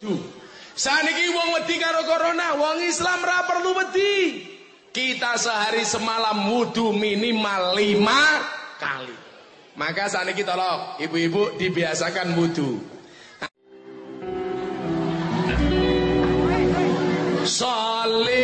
Saniki wong wedi karo corona, wong Islam ra perlu wedi. Kita sehari semalam wudu minimal lima kali. Maka saniki tolong ibu-ibu dibiasakan wudu. Salim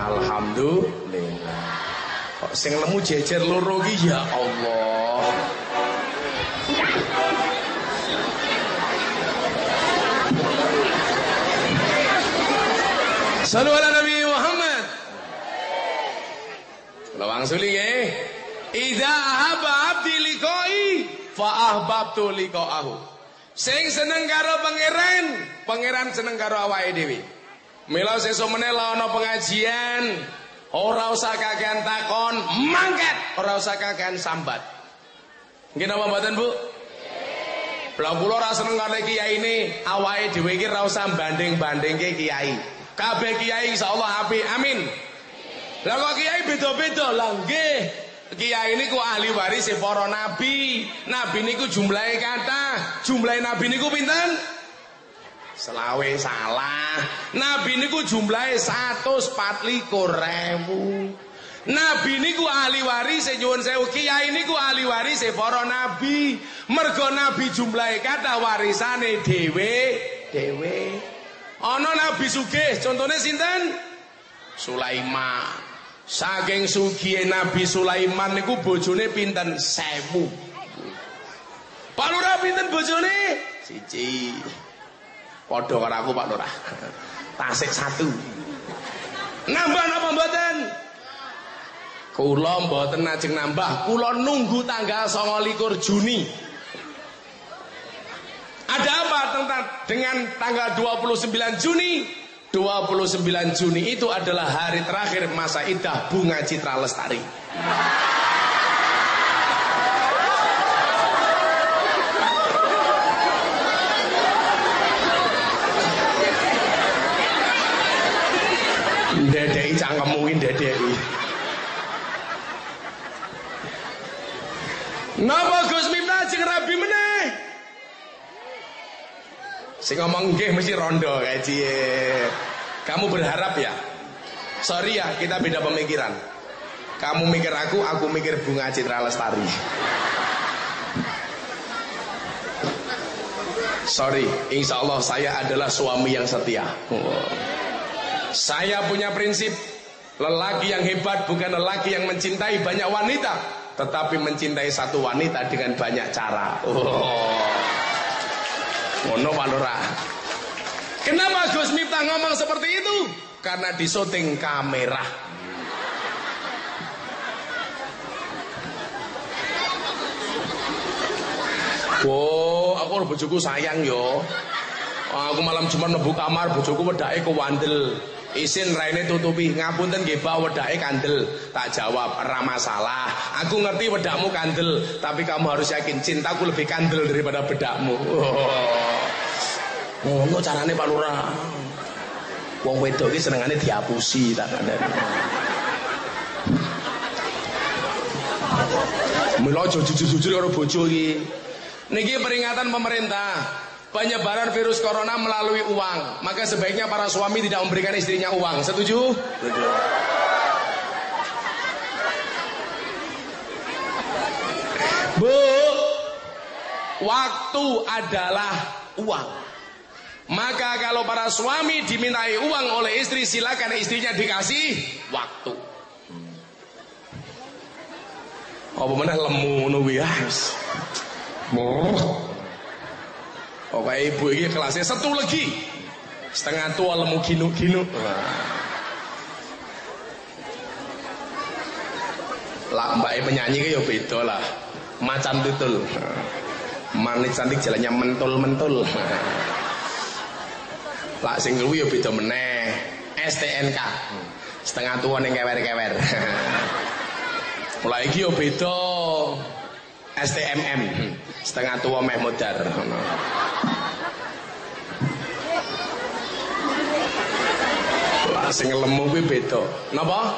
Alhamdulillah. Kok sing lemu jejer loro iki ya Allah. Salu ala Nabi Muhammad. Kula wangsuli nggih. Idza ahabba abdi liqai fa ahbabtu liqa'ahu. Sing seneng karo pangeran, pangeran seneng karo awake dhewe. Mila sesuk meneh ana pengajian, ora usah kakean takon, mangkat, ora usah kakean sambat. Nggih napa mboten, Bu? Lah kula ora seneng kiai ini, awake dhewe iki ora usah banding-bandingke kiai. Kabeh kiai insyaallah apik. Amin. Lah kok kiai beda-beda lah nggih. Kiai niku ahli waris para nabi. Nabi niku jumlahe kata. Jumlahe nabi niku pinten? Selawe salah. Nabi niku jumlahe 124.000. Nabi niku ahli waris nyuwun sewu kiai niku ahli waris para nabi. Mergo nabi jumlahe kata warisane dhewe dhewe. Ana nabi sugih, contone sinten? Sulaiman. Saking sugihe Nabi Sulaiman niku bojone pinten? Sewu. Pak Lurah pinten bojone? Siji. Padha karo aku Pak Lurah. Tasik satu. Nambah napa mboten? Kula mboten ajeng nambah, kula nunggu tanggal 29 Juni. Ada apa tentang dengan tanggal 29 Juni? 29 Juni itu adalah hari terakhir masa idah bunga Citra Lestari. Iki ndedeki. Napa Gus Miftah jeung Rabi meneh? Sing ngomong nggih mesti rondo cie. Kamu berharap ya? Sorry ya, kita beda pemikiran. Kamu mikir aku, aku mikir bunga Citra Lestari. Sorry, insya Allah saya adalah suami yang setia. Saya punya prinsip, lelaki yang hebat bukan lelaki yang mencintai banyak wanita, tetapi mencintai satu wanita dengan banyak cara. Oh. Ngono. Kenapa Gus Miftah ngomong seperti itu? Karena di syuting kamera. Wow, aku bojoku sayang yo. Aku malam cuma nebu kamar bojoku wedake kewandel. Isin raine tutupi ngapunten nggih Pak wedake kandel. Tak jawab, "Ora masalah. Aku ngerti wedakmu kandel, tapi kamu harus yakin cintaku lebih kandel daripada bedakmu." Oh. Ngono carane Pak Lurah. Wong wedok iki senengane diapusi tak. Mila aja jujur-jujur karo bojo iki. Niki peringatan pemerintah. Penyebaran virus corona melalui uang. Maka sebaiknya para suami tidak memberikan istrinya uang. Setuju? Setuju. Bu, waktu adalah uang. Maka kalau para suami dimintai uang oleh istri, silakan istrinya dikasih waktu. Apa mana lemu nuwi ya? Pokoknya ibu ini kelasnya satu lagi. Setengah tua lemu ginu-ginu. Lah mbak e penyanyi ke ya beda lah. Macan tutul. Manis cantik jalannya mentul-mentul. Lah sing luwi ya beda meneh. STNK. Setengah tua ning kewer-kewer. Mulai iki ya beda. STMM. Setengah tua meh modar. Sing lemu kuwi beda. Napa?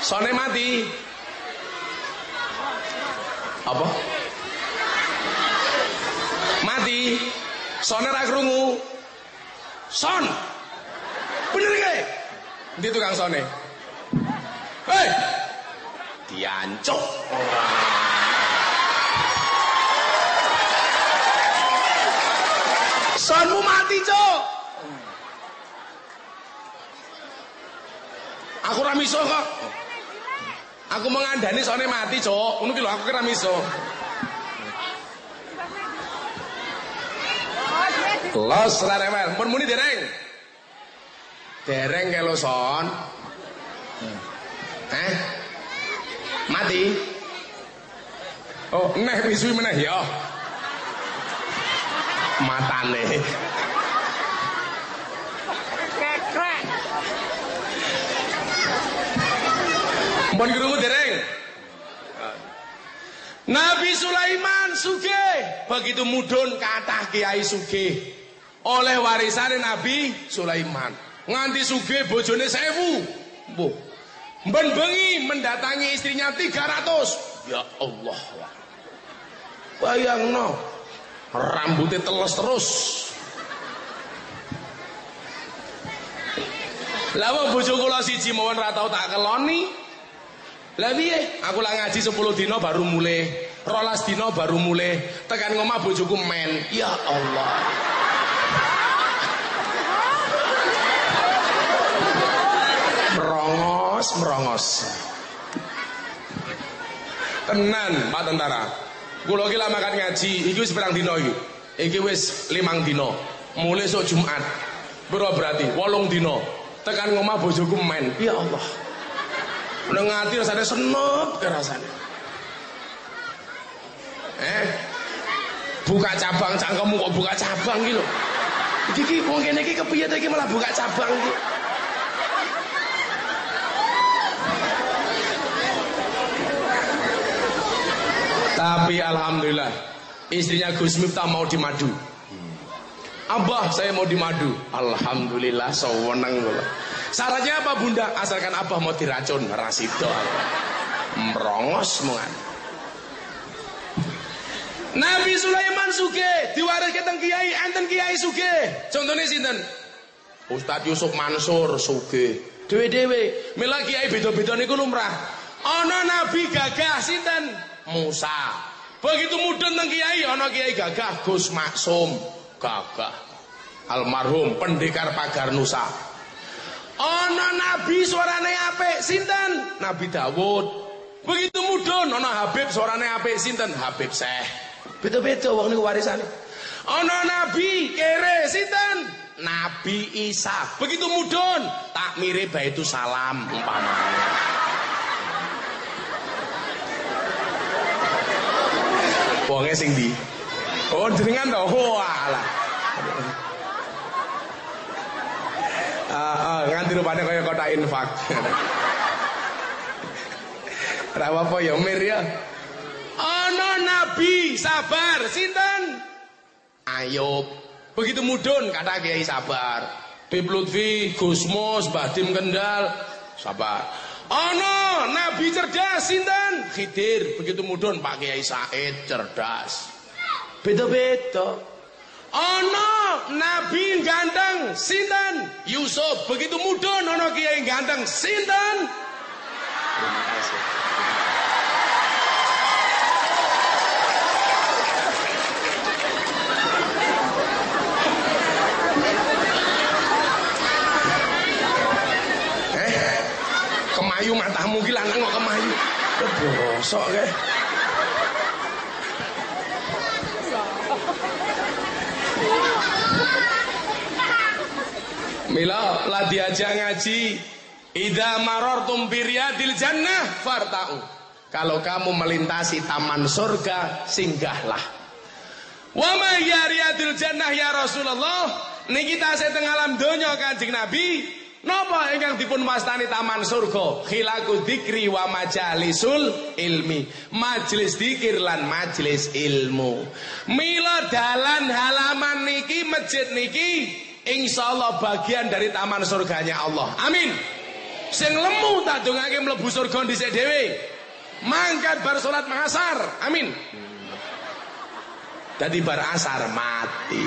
Sone mati. Apa? Mati. Sone ra krungu. Son. Bener gak? Ndi tukang sone? Hei! Diancuk. Sonmu mati, Cuk. aku ora miso kok. Aku mengandani soalnya mati, Cok. Ngono ki lho aku kira miso. Los larewel, mun muni dereng. Dereng kelo son. Mati. Oh, neh misui meneh ya. Matane. Kekrek. Mun krungu dereng. Nabi Sulaiman sugih, begitu mudun kathah kiai sugih. Oleh warisane Nabi Sulaiman. Nganti sugih bojone sewu. Mbuh. Ben bengi mendatangi istrinya 300. Ya Allah. Bayangno. Rambutnya teles terus. Wong bojo kula siji mawon ra tau tak keloni. Lah piye? Aku lah ngaji 10 dina baru mulai. Rolas dina baru mulai. Tekan ngomah bojoku men. Ya Allah. Merongos, merongos. Tenan, Pak Tentara. Kula iki lama kan ngaji, iki wis pirang dina iki? Iki wis limang dina. Mulai sok Jumat. Bro berarti 8 dina. Tekan ngomah bojoku men. Ya Allah. Nang ati rasane senep. Eh? Buka cabang cangkemmu kok buka cabang lho. Iki ki wong kene iki kepiye iki malah buka cabang iki. Tapi alhamdulillah istrinya Gus Miftah mau di madu. Abah saya mau di madu. Alhamdulillah sewenang kula. Syaratnya apa bunda? Asalkan abah mau diracun rasido. Merongos mungan. Nabi Sulaiman suge diwariskan teng kiai, enten kiai suge. Contohnya sinten? Ustadz Yusuf Mansur suge. Dewe-dewe, mila kiai beda-beda niku lumrah. Ana nabi gagah sinten? Musa. Begitu mudun teng kiai ana kiai gagah Gus Maksum, gagah. Almarhum pendekar pagar Nusa. Ana nabi suarane apik sinten? Nabi Dawud. Begitu mudun ana Habib suarane apik sinten? Habib Syekh. Beda-beda wong niku warisane. Ana nabi kere sinten? Nabi Isa. Begitu mudun tak mirip baitu salam umpamanya. Wonge sing di. Oh jenengan to. Walah. Ah, ah, nganti rupane kaya kotak infak. Ra apa ya mir ya. Ana nabi sabar sinten? Ayub. Begitu mudun kata Kiai sabar. Bib Lutfi, Gusmus, Badim Kendal sabar. Ana nabi cerdas sinten? Khidir. Begitu mudun Pak Kiai Said cerdas. Beda-beda. Ana nabi ganteng sinten? Yusuf. Begitu mudun ana kiai ganteng sinten? Terima kasih. Eh, kemayu matamu ki lanang kok bosok ke? Mila lah diajak ngaji. Idza marartum biryadil jannah farta'u. Kalau kamu melintasi taman surga, singgahlah. Wa ma ya riyadil jannah ya Rasulullah? Niki tasih teng alam donya Kanjeng Nabi. Napa ingkang dipun wastani taman surga? Khilaku dzikri wa majalisul ilmi. Majelis dzikir lan majelis ilmu. Mila dalan halaman niki masjid niki insyaallah bagian dari taman surganya Allah. Amin. Sing lemu tak dongake mlebu surga dhisik dhewe. Mangkat bar salat mahasar. Amin. Dadi bar asar mati.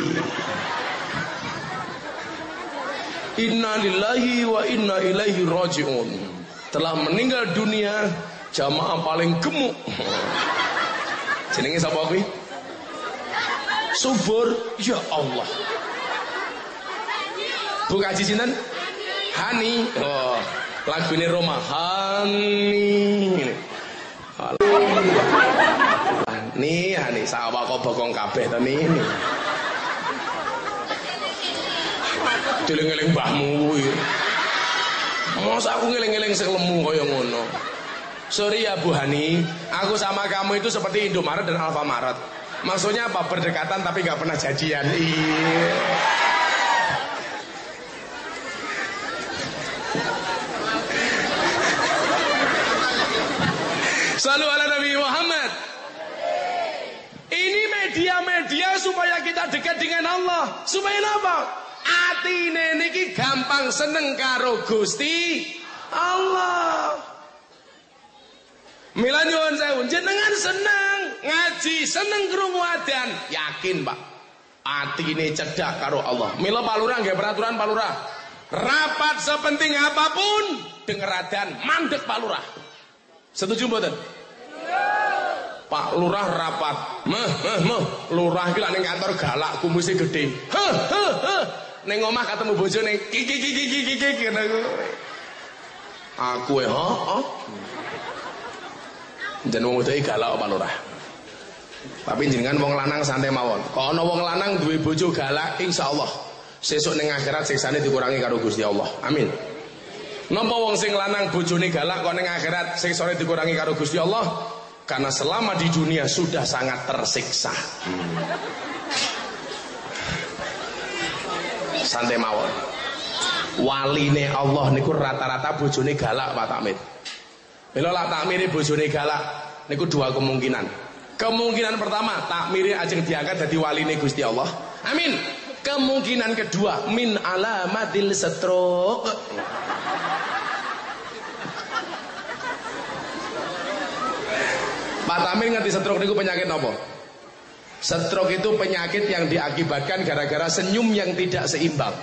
Inna lillahi wa inna ilaihi rajiun. Telah meninggal dunia jamaah paling gemuk. Jenenge sapa kuwi? Subur, ya Allah. Bu kaji sinten? Hani. Oh, lagu ini Roma Hani. Nih, Hani sawah kok bokong kabeh to nih. Diling-eling mbahmu kuwi. Masa aku ngeling-eling sekelemu kaya ngono. Sorry ya Bu Hani, aku sama kamu itu seperti Indomaret dan Alfamaret. Maksudnya apa? Berdekatan tapi nggak pernah jadian. Iya. Selalu ala Nabi Muhammad. Ini media-media supaya kita dekat dengan Allah. Supaya apa? Atine niki gampang seneng karo Gusti Allah. Mila nyuwun sewu, jenengan seneng ngaji, seneng krungu adzan, yakin, Pak. Atine cedak karo Allah. Mila Pak Lurah nggih peraturan Pak Lurah. Rapat sepenting apa pun denger adzan, mandek Pak Lurah. Setuju mboten? Pak Lurah rapat. Meh, meh, meh. Lurah iki lak ning kantor galak kumise gede. Heh, heh, heh. Ning omah ketemu bojone kiki kiki kiki kiki. Aku e, ha, ha. Jeneng wong wedok galak Pak Lurah. Tapi jenengan wong lanang santai mawon. Kok ana wong lanang duwe bojo galak insyaallah sesuk ning akhirat siksane dikurangi karo Gusti Allah. Amin. Napa wong sing lanang bojone galak kok ning akhirat siksane dikurangi karo Gusti Allah? Karena selama di dunia sudah sangat tersiksa. Santai mawon. Waline Allah niku rata-rata bojone galak Pak Takmir. Mila lak takmire bojone galak niku dua kemungkinan. Kemungkinan pertama takmire ajeng diangkat dadi waline Gusti Allah. Amin. Kemungkinan kedua min alamatil stroke. Pak Tamir ngerti stroke niku penyakit apa? Stroke itu penyakit yang diakibatkan gara-gara senyum yang tidak seimbang.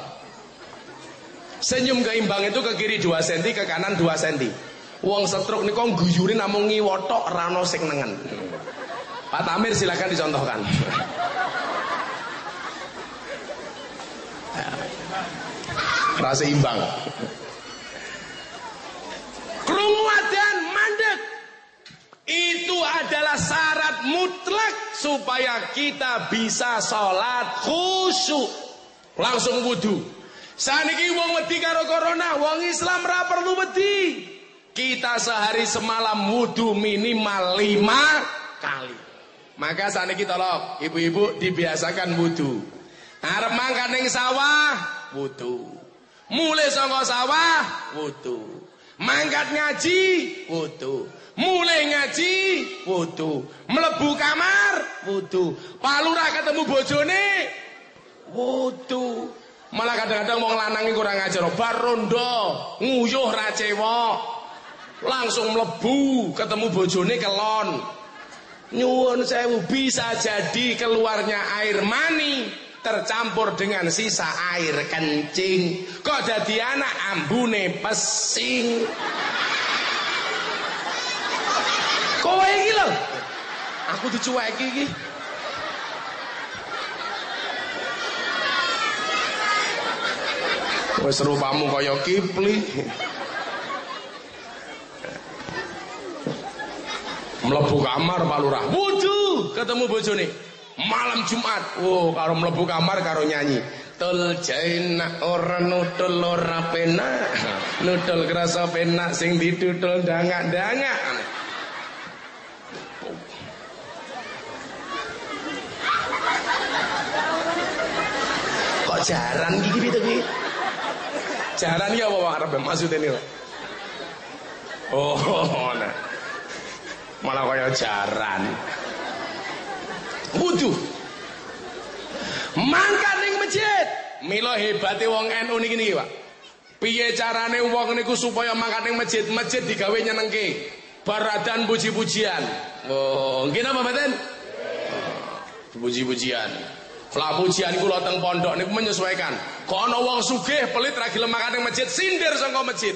Senyum keimbang itu ke kiri 2 cm, ke kanan 2 cm. Wong stroke niku guyure namung ngiwotok rano sing nengen. Pak Tamir silakan dicontohkan. Rasa imbang. Krungu mandek. Itu adalah syarat mutlak supaya kita bisa sholat khusyuk. Langsung wudhu. Saniki wong wedi karo corona, wong Islam ra perlu wedi. Kita sehari semalam wudhu minimal lima kali. Maka saniki tolong ibu-ibu dibiasakan wudhu. Arep mangkat ning sawah, wudhu. Mulai saka sawah, wudhu. Mangkat ngaji, wudhu. Mulai ngaji, wudhu. Melebu kamar, wudhu. Pak Lurah ketemu bojone, wudhu. Malah kadang-kadang wong lanang kurang ajar, bar rondo, nguyuh ra. Langsung melebu ketemu bojone kelon. Nyuwun sewu bisa jadi keluarnya air mani tercampur dengan sisa air kencing. Kok dadi anak ambune pesing. Kowe iki lho. Aku dicueki iki. Wis rupamu kaya kipli. Mlebu kamar Pak Lurah. Wudu ketemu bojone. Malam Jumat. Oh, karo mlebu kamar karo nyanyi. Tul jaina ora nutul ora penak. Nutul kerasa penak sing ditutul dangak-dangak. Kok jaran gigi gitu ki? Jaran ya apa maksudnya ini? Oh, nah. Malah kaya jaran. Wudu. Mangkat ning masjid. Mila hebate wong NU niki niki, Pak. Piye carane wong niku supaya mangkat ning masjid? Masjid digawe nyenengke. Baradan puji-pujian. Oh, nggih napa mboten? Puji-pujian. Lah pujian kula teng pondok niku menyesuaikan. Kok ana wong sugih pelit ra gelem ning masjid, sindir saka masjid.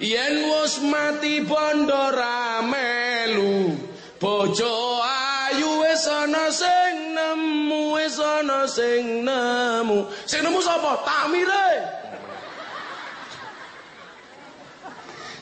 Yen wis mati bondo ra melu bojo ayu wis ana sing nemu wis ana sing nemu sing nemu sapa takmire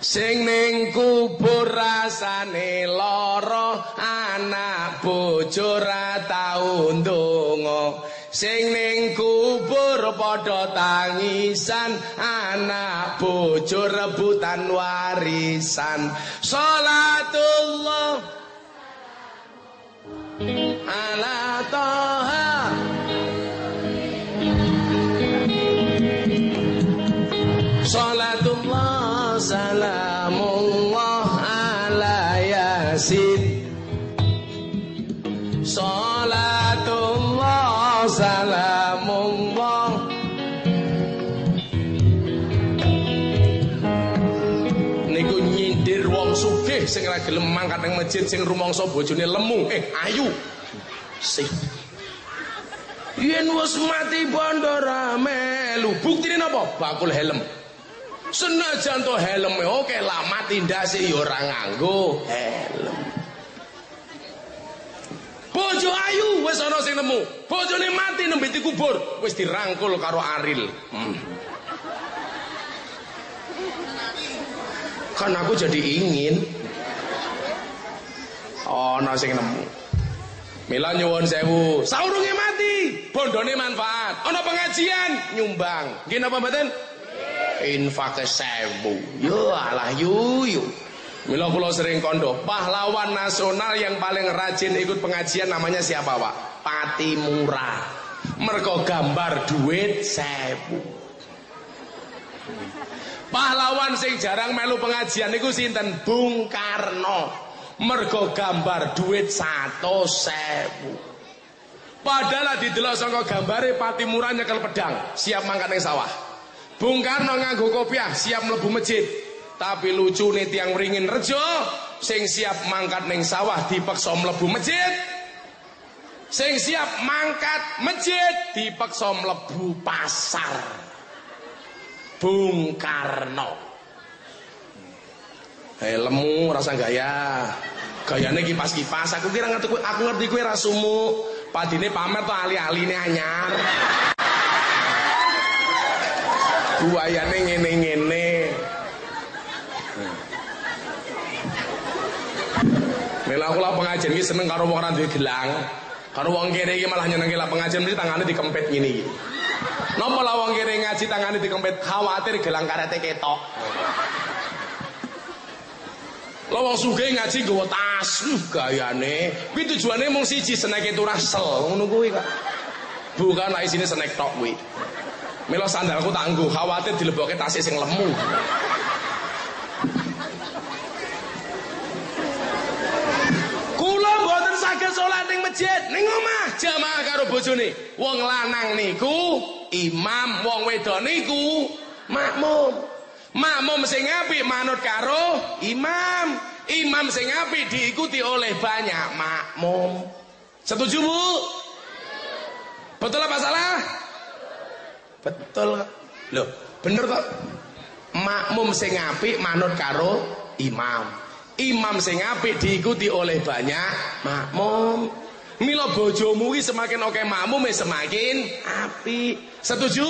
Sing ning kubur rasane lara anak bojo ra tau ndonga. Sing ning kubur padha tangisan anak bojo rebutan warisan. Salatullah. Ala toha Salatullah sing ora gelem mangkat ning masjid sing rumangsa bojone lemu eh ayu sih Yen wis mati bondo ra melu buktine napa bakul helm Senajan to helme oke lah mati ndase ya ora nganggo helm Bojo ayu wis ana sing nemu. Bojone mati nembe dikubur, wis dirangkul karo Aril. Hmm. Kan aku jadi ingin. Ana sing nemu. Mila nyuwun sewu, saurunge mati, bondone manfaat. Ana pengajian nyumbang. Nggih napa mboten? Infake sewu. Yo alah yuyu. Mila kula sering kondo, pahlawan nasional yang paling rajin ikut pengajian namanya siapa, Pak? Patimura. Mergo gambar duit sewu. Pahlawan sing jarang melu pengajian niku sinten? Bung Karno. Mergo gambar duit satu sewu. Padahal didelok saka gambare Patimura nyekel pedang, siap mangkat ning sawah. Bung Karno nganggo kopiah, siap mlebu masjid. Tapi lucu nih tiang ringin rejo Sing siap mangkat ning sawah dipaksa mlebu masjid Sing siap mangkat masjid dipaksa mlebu pasar Bung Karno Helmmu rasa gaya Gayane kipas-kipas Aku kira ngerti aku ngerti kowe rasumu Padine pamer tuh ali-aline anyar Buayane ngene-ngene Mela aku lah pengajian iki seneng karo wong ora gelang. Karo wong kene iki malah nyenengke lah pengajian mesti tangane dikempet ngene iki. Napa lah wong kene ngaji tangane dikempet khawatir gelang karete ketok. Lah wong sugih ngaji nggawa tas, uh gayane. Kuwi tujuane mung siji seneke turah sel, ngono kuwi kok. Bukan lah isine senek tok kuwi. Mila sandalku tangguh, khawatir dilebokke tasih sing lemu. Kula mboten saged salat ning masjid, ning omah jamaah karo bojone. Wong lanang niku imam, wong wedok niku makmum. Makmum sing apik manut karo imam. Imam sing apik diikuti oleh banyak makmum. Setuju, Bu? Betul apa salah? Betul. Loh, bener kok. Makmum sing apik manut karo imam. Imam sing apik diikuti oleh banyak makmum. Mila bojomu semakin oke makmum semakin apik. Setuju?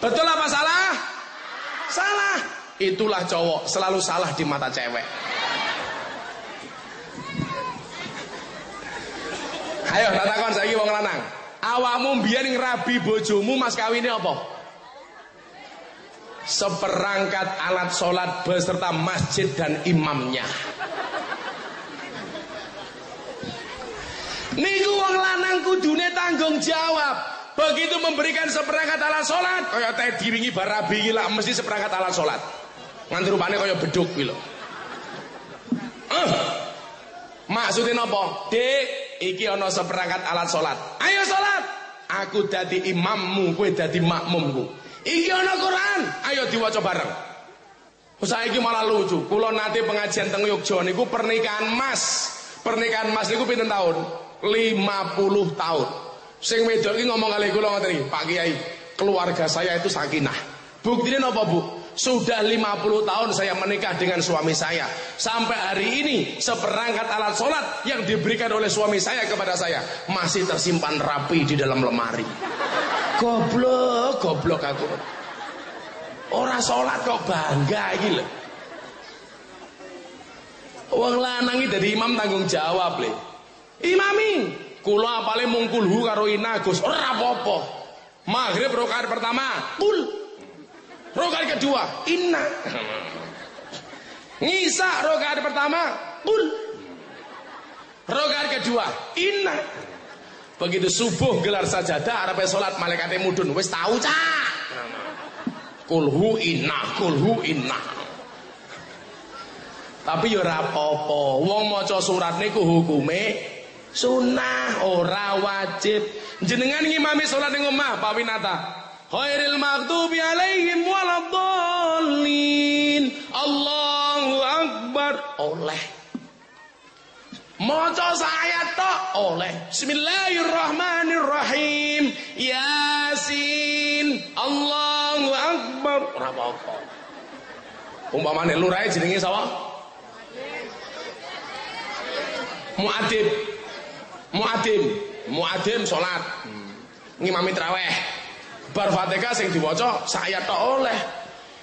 Betul apa salah? Salah. Itulah cowok selalu salah di mata cewek. Ayo tak takon saiki wong lanang. Awakmu mbiyen ngrabi bojomu mas kawine apa? Seperangkat alat sholat beserta masjid dan imamnya. Niku wong lanang kudune tanggung jawab. Begitu memberikan seperangkat alat sholat, kaya teh diringi barabi lah mesti seperangkat alat sholat. Nganti rupane kaya beduk kuwi lho. Eh. Maksudnya napa? Dek, iki ana seperangkat alat sholat. Ayo sholat. Aku dadi imammu, kowe dadi makmumku. Iki ana Quran, ayo diwaca bareng. Saiki malah lucu. Kula nate pengajian teng Yogyakarta niku pernikahan Mas. Pernikahan Mas niku pinten tahun? 50 tahun. Sing wedok iki ngomong kali kula ngoten iki, Pak Kiai, keluarga saya itu sakinah. Buktinya apa, Bu? Sudah 50 tahun saya menikah dengan suami saya. Sampai hari ini seperangkat alat sholat yang diberikan oleh suami saya kepada saya masih tersimpan rapi di dalam lemari. Goblok, goblok aku. Ora salat kok bangga lho. Wong lanang iki dadi imam tanggung jawab le. Imami, kula apale mung kulhu karo ina Gus, ora apa-apa. Maghrib rakaat pertama, kul. Rakaat kedua, inna. Ngisa rakaat pertama, kul. Rakaat kedua, inna. Begitu subuh gelar sajadah arepe salat malaikate mudun wis tahu cak. Kulhu inna, kulhu inna. Tapi ya ora apa-apa. Wong maca surat niku hukume sunnah ora wajib. Jenengan ngimami salat ning omah Pak Winata. Khairil maghdubi alaihim waladdallin. Allahu akbar. Oleh. Maca sayat tok oleh. Bismillahirrahmanirrahim. Yasin. Allahu akbar. Ora apa-apa. Umpamane lurahe jenenge sapa? Muadib. Muadim. Muadim salat. Ngimami traweh. Bar Fatihah sing diwaca sayat tok oleh.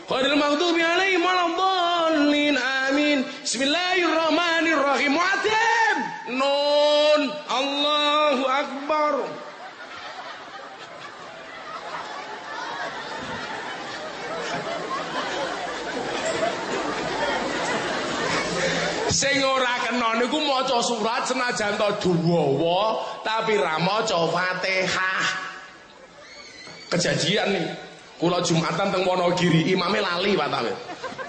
Khairil maghdubi alaihim waladdallin. Amin. Bismillahirrahmanirrahim. Muadim. Nun. Allahu akbar. Sing ora kena niku maca surat senajan to duwawa tapi ra maca Fatihah. Kejadian nih. Kula Jumatan teng Wonogiri, imame lali Pak Tamir.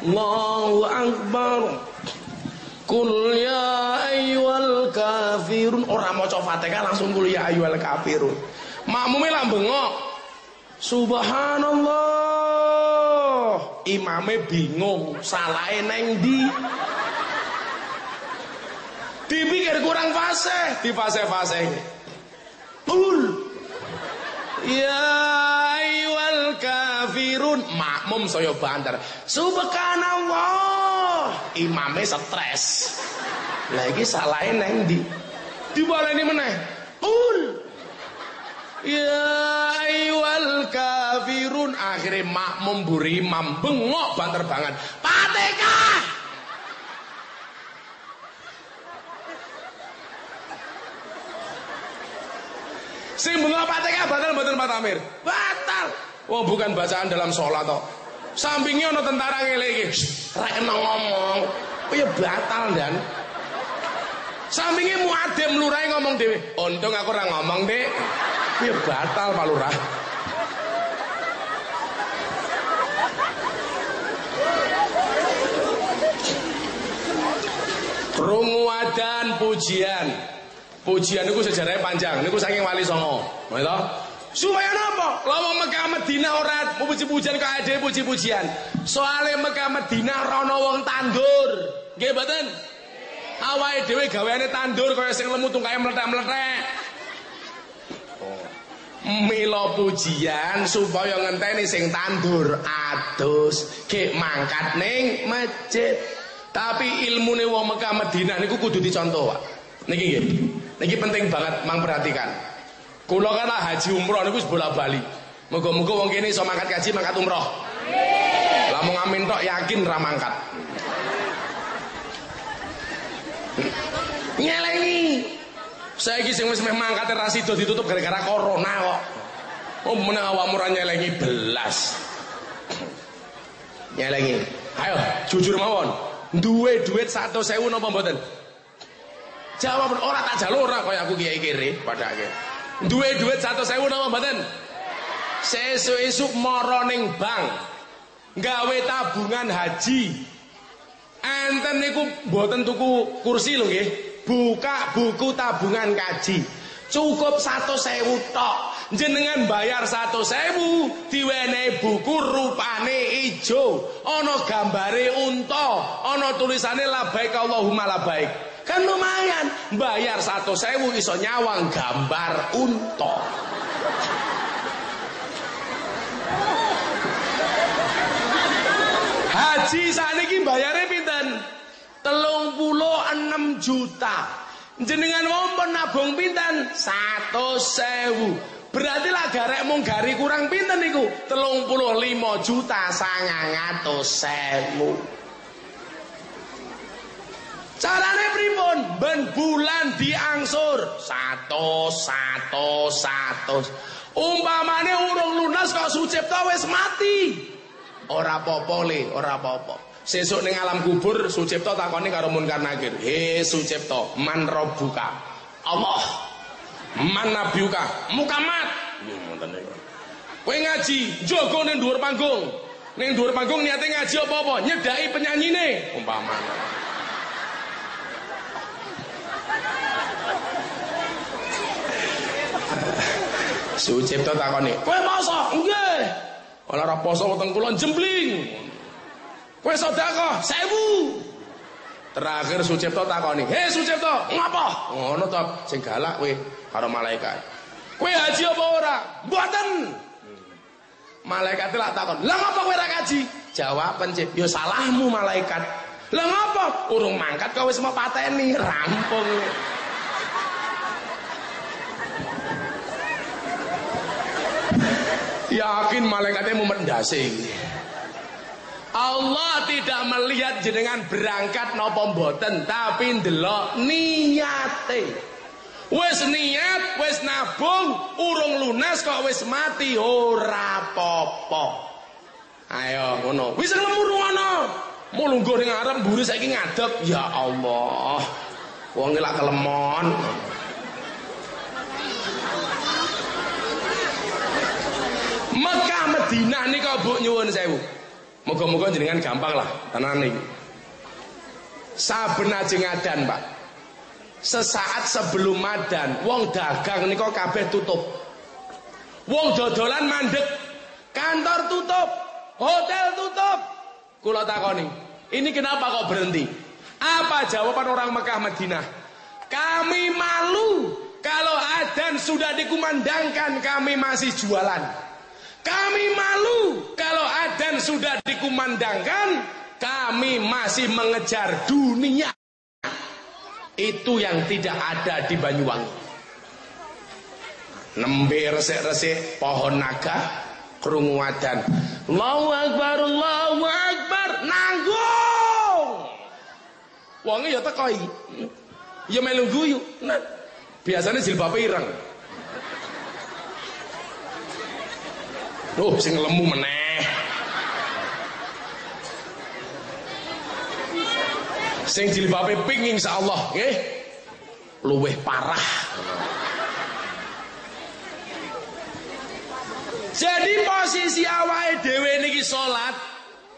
Allahu akbar. Kul ya ayyuhal kafirun ora maca Fatihah langsung kul ya ayyuhal kafirun. Makmume lah bengok. Subhanallah. Imame bingung, salahe neng ndi? Dipikir kurang fase, di fase-fase ini. Kul Ya ayyuhal kafirun makmum saya banter. Subhanallah. Imame stres. Lagi salahin neng di. Dibaleni meneh. Kul Ya ayyuhal kafirun akhirnya makmum buri imam bengok banter banget. Fatihah. Sing bengok Fatihah batal mboten Pak Tamir? Batal. Wong bukan bacaan dalam sholat toh. Sampingnya ono tentara ngele iki. Kena ngomong. Oh ya batal dan. Sampingnya muadem lurah ngomong dhewe. Untung aku ora ngomong, Dik. Ya batal Pak Lurah. Rungu adan pujian. Pujian niku sejarahnya panjang. Niku saking Wali Songo. Gitu? Supaya napa? Lawang Mekah Madinah ora puji-pujian kok ade puji-pujian. Soale Mekah Madinah rono wong tandur. Nggih mboten? Awake dhewe gaweane tandur kaya sing lemu tungkae mlethek-mlethek. Mila pujian supaya ngenteni sing tandur adus, gek mangkat ning masjid. Tapi ilmune wong Mekah Madinah niku kudu dicontoh, Pak. Niki nggih. Niki penting banget mang perhatikan. Kula kan haji umroh niku bola bali. Muga-muga wong kene iso mangkat kaji mangkat umroh. Amin. Lah mau ngamin tok yakin ra mangkat. Nyelengi. Saiki sing wis meh mangkate ra sida ditutup gara-gara corona kok. Oh meneh awakmu ra nyelengi belas. Nyelengi. Ayo, jujur mawon. Duwe duit 100.000 napa mboten? Jawab ora tak jalur ora kaya aku kiai kere padake. Duwe duit 100.000 napa mboten? Sesuk-esuk mara ning bank. Gawe tabungan haji. Enten niku mboten tuku kursi lho nggih. Buka buku tabungan kaji. Cukup 100.000 tok. Jenengan bayar 100.000 diwenehi buku rupane ijo, ana gambare unta, ana tulisane labaik Allahumma labaik. Kan lumayan, bayar 100.000 iso nyawang gambar unta. Haji saniki bayare pinten? 36 juta. Jenengan wong nabung pinten? 100.000. Berarti lah garek mung gari kurang pinten niku? 35 juta sangang atus sewu. Pripun? Ben bulan diangsur satu satu satu. Umpamane urung lunas kok Sucipto wis mati. Ora apa-apa le, ora. Sesuk ning alam kubur Sucipto takoni karo Munkar Nakir. He Sucipto, man rabbuka? Allah. Man nabiuka? Ya ngoten niku. Ngaji, njogo ning dhuwur panggung. Ning dhuwur panggung niate ngaji apa-apa? Nyedaki penyanyine umpamane. Sucipto takoni, "Kowe poso?" "Nggih." Ora ora poso weteng kula jembling. Kowe sedekah 1000. Terakhir Sucipto takoni, "Hei Sucipto, ngapa?" Ngono to, sing galak kowe karo malaikat. "Kowe haji apa ora?" "Mboten." Malaikat lak takon, "Lah ngapa kowe ora kaji?" Jawaban cip, "Ya salahmu malaikat." "Lah ngapa?" "Urung mangkat kau wis mau pateni." Rampung. Yakin malaikatnya mau mendasing. Allah tidak melihat jenengan berangkat nopo mboten tapi ndelok niate. Wis niat, wis nabung, urung lunas kok wis mati ora apa-apa. Ayo ngono. Wis nemu ngono. Mau lungguh ning arep mburi saiki ngadeg. Ya Allah. Wong lak kelemon. Mekah Madinah nika Bu nyuwun sewu. Moga-moga jenengan gampang lah tenan niki. Saben ajeng adan, Pak. Sesaat sebelum madan, wong dagang nika kabeh tutup. Wong dodolan mandek, kantor tutup, hotel tutup. Kula takoni, ini kenapa kok berhenti? Apa jawaban orang Mekah Madinah? Kami malu kalau adan sudah dikumandangkan kami masih jualan. Kami malu kalau adan sudah dikumandangkan kami masih mengejar dunia. Itu yang tidak ada di Banyuwangi. Nembe resik-resik pohon naga krungu adan. Allahu Akbar, Allahu Akbar, nanggung. Wonge ya teko. Ya melu guyu. Nah, biasanya jilbab ireng. Duh, sing lemu meneh. Sing jilbabe pink insyaallah, nggih. Luweh parah. Jadi posisi awake dhewe niki salat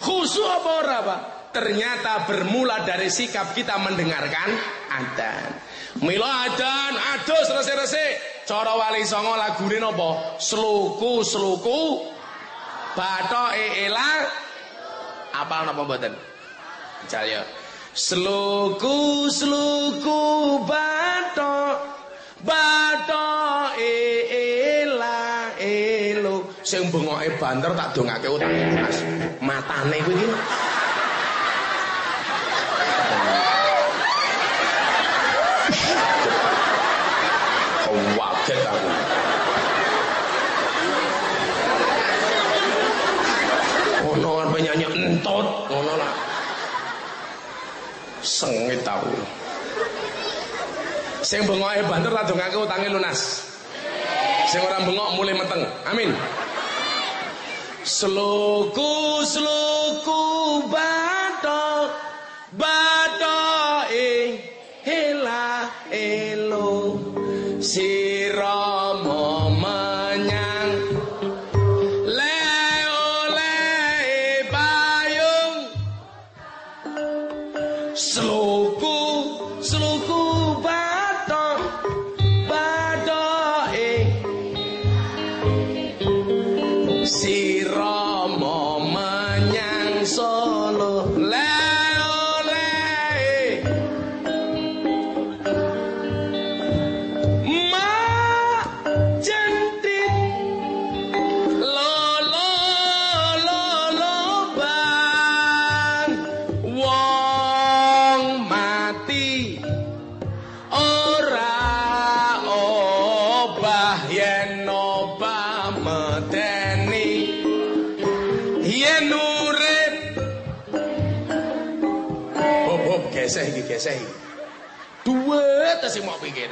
khusyuk apa ora, Pak? Ternyata bermula dari sikap kita mendengarkan adzan. Mila adzan, adus resik-resik. Cara wali songo lagune napa? Sluku sluku bathoke elang apal napa mboten? Jalya. Sluku sluku bathok bathoke elang elo sing bengoke banter tak dongake utang. Matane kuwi iki. Sengit tau. Sing bengoke banter tak dongake utange lunas. Sing ora bengok mulai meteng. Amin. Sloku sloku batok sing mau pikir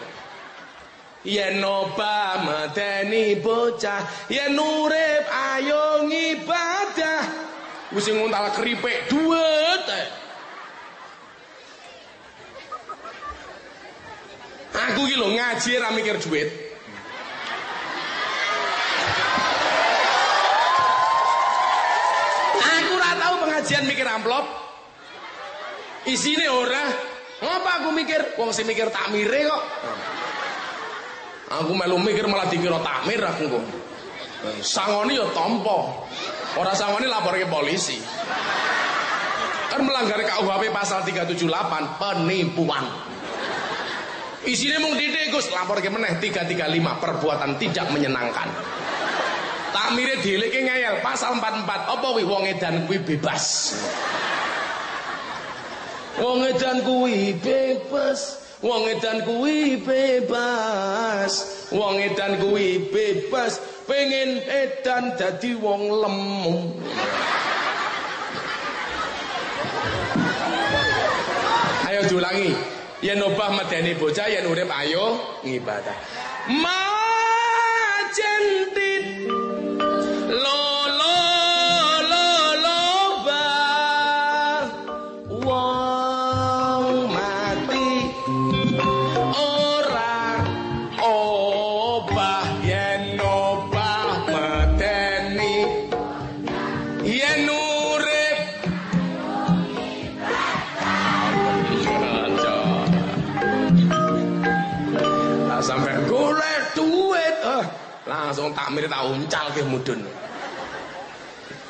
yen obah mateni bocah yen urip ayo ngibadah wis nguntal keripik duwet. Aku iki lho ngaji ra mikir duit. Aku ora tahu pengajian mikir amplop. Isine ora. Ngapa aku mikir? Wong sing mikir takmire kok. Aku melu mikir malah dikira takmir aku kok. Sangoni ya tampa. Ora sangoni lapor ke polisi. Kan melanggar KUHP pasal 378 penipuan. Isinya mung titik Gus, lapor ke meneh 335 perbuatan tidak menyenangkan. Takmire dileke ngeyel pasal 44 apa wi wong edan kuwi bebas. Wong edan kuwi bebas. Wong edan kuwi bebas. Wong edan kuwi bebas. Pengen edan dadi wong lemu. Ayo diulangi. Yen obah medeni bocah yen urip ayo ngibadah. Majentit langsung takmir tak uncal ke mudun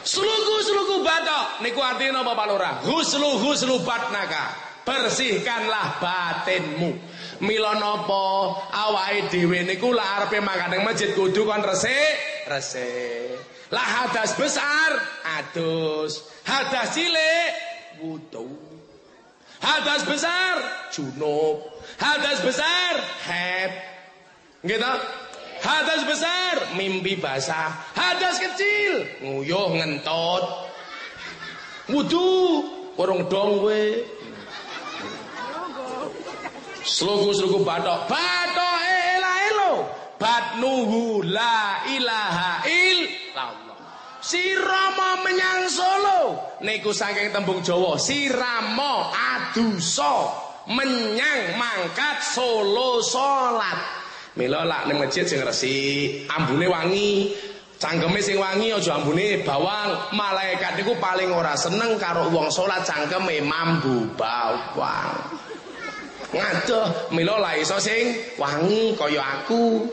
Suluku suluku batok niku artinya apa Pak Lurah? Huslu huslu batnaka. Bersihkanlah batinmu. Mila napa awake dhewe niku lah arepe mangkat masjid kudu kon resik, resik. Lah hadas besar, adus. Hadas cilik, wudu. Hadas besar, junub. Hadas besar, head. Gitu? Hadas besar, mimpi basah. Hadas kecil, nguyuh ngentut. Wudu, warung dong we. Slugu-slugu batok. Batok ela elo. Batnuhu la ilaha illallah. Sirama menyang Solo. Niku saking tembung Jawa. Sirama adusa menyang mangkat Solo salat. Mila lak ning masjid sing resik, ambune wangi. Cangkeme sing wangi aja ambune bawang. Malaikat niku paling ora seneng karo wong salat cangkeme mambu bawang. Ngadoh, mila iso sing wangi kaya aku.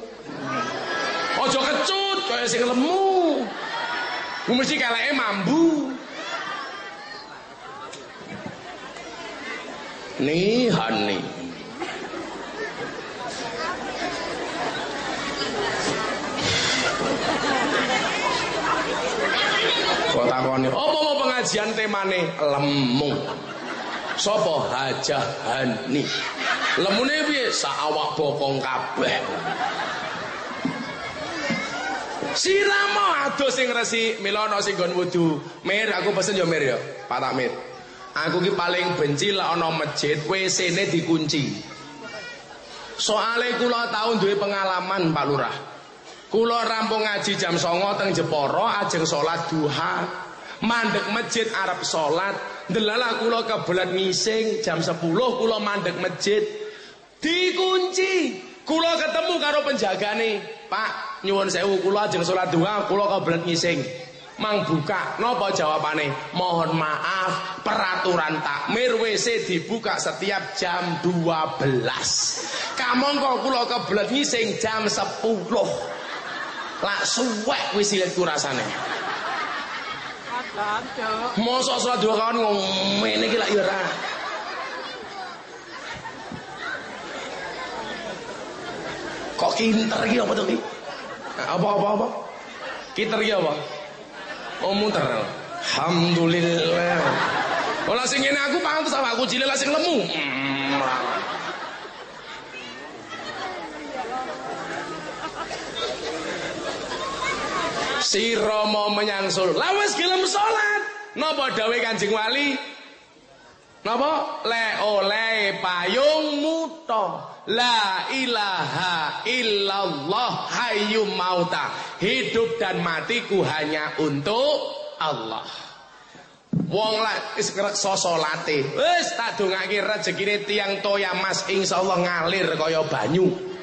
Aja kecut kaya sing lemu. Ku mesti keleke mambu. Nih takoni, apa mau pengajian temane lemu? Sopo Hajah Hani. Lemune piye? Saawak bokong kabeh. Sirama adoh sing resik, mila ana sing nggon wudu. Mir aku pesen ya Mir ya, Pak Takmir. Aku ki paling benci lek ana masjid WC-ne dikunci. Soale kula tau duwe pengalaman Pak Lurah. Kula rampung ngaji jam 09.00 teng Jepara ajeng salat duha. Mandek masjid arep salat, ndelala kula kebelet ngising jam 10 kula mandek masjid. Dikunci. Kula ketemu karo penjagane, "Pak, nyuwun sewu kula ajeng salat duha, kula kebelet ngising." Mang buka, napa jawabane? Mohon maaf, peraturan takmir WC dibuka setiap jam 12. Kamangka kula kebelet ngising jam 10. Lak suwek wis iku rasane. Mosok salat dua kawan ngene iki lak ya ora. Kok kinter iki apa to iki? Apa apa apa? Kinter iki apa? Oh muter. Alhamdulillah. Ora sing ngene aku pantes sama aku cilik lah sing lemu. Hmm. Si Romo menyangsul. Lah wis gelem salat. Napa dawuh Kanjeng Wali? Napa? Le oleh payung muto. La ilaha illallah hayyum mauta. Hidup dan matiku hanya untuk Allah. Wong lah wis ngrekso salate. Wis tak dongake rezekine tiang toya Mas insyaallah ngalir kaya banyu.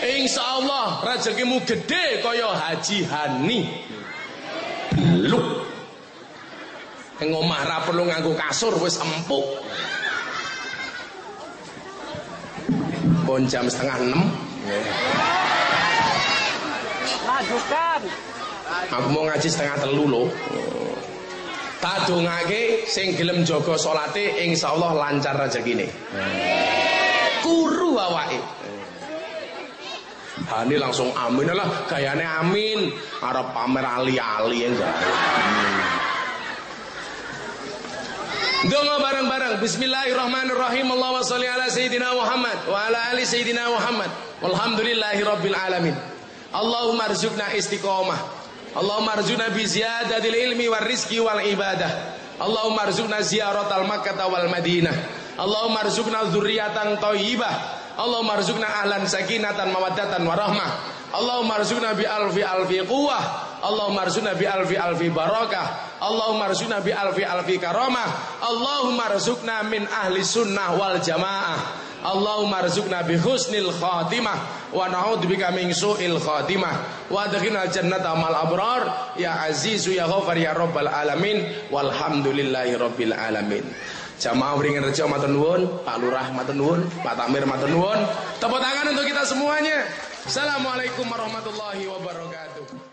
Insyaallah rezekimu gede kaya Haji Hani. Beluk. Ing omah ra perlu nganggo kasur wis empuk. Pun jam setengah enam. Lanjutkan. Aku mau ngaji setengah telu lho. Tak dongake sing gelem jaga salate insyaallah lancar rezekine. Kuru awake. Hani langsung amin lah, gayane amin. Arep pamer ali-ali enggak. Dongo bareng-bareng. Bismillahirrahmanirrahim. Allahumma sholli ala Sayyidina Muhammad Wa ala ali Sayyidina Muhammad. Walhamdulillahi Rabbil Alamin. Allahumma arzuqna istiqomah. Allahumma arzuqna bi ziyadatil ilmi wal rizki wal ibadah. Allahumma arzuqna ziyaratal makkah wal madinah. Allahumma arzuqna dzurriatan thayyibah Allahumma arzuqna ahlan sakinatan mawaddatan warahmah Allahumma arzuqna bi alfi alfi quwwah. Allahumma arzuqna bi alfi alfi barakah. Allahumma arzuqna bi alfi alfi karamah. Allahumma arzuqna min ahli sunnah wal jamaah. Allahumma arzuqna bi husnil khatimah. Wa na'udzubika min su'il khatimah. Wa adkhilna jannata mal abrar. Ya azizu ya ghafar ya rabbal alamin. Walhamdulillahi rabbil alamin Jamaah Wringin Rejo matur nuwun, Pak Lurah matur nuwun, Pak Tamir matur nuwun. Tepuk tangan untuk kita semuanya. Assalamualaikum warahmatullahi wabarakatuh.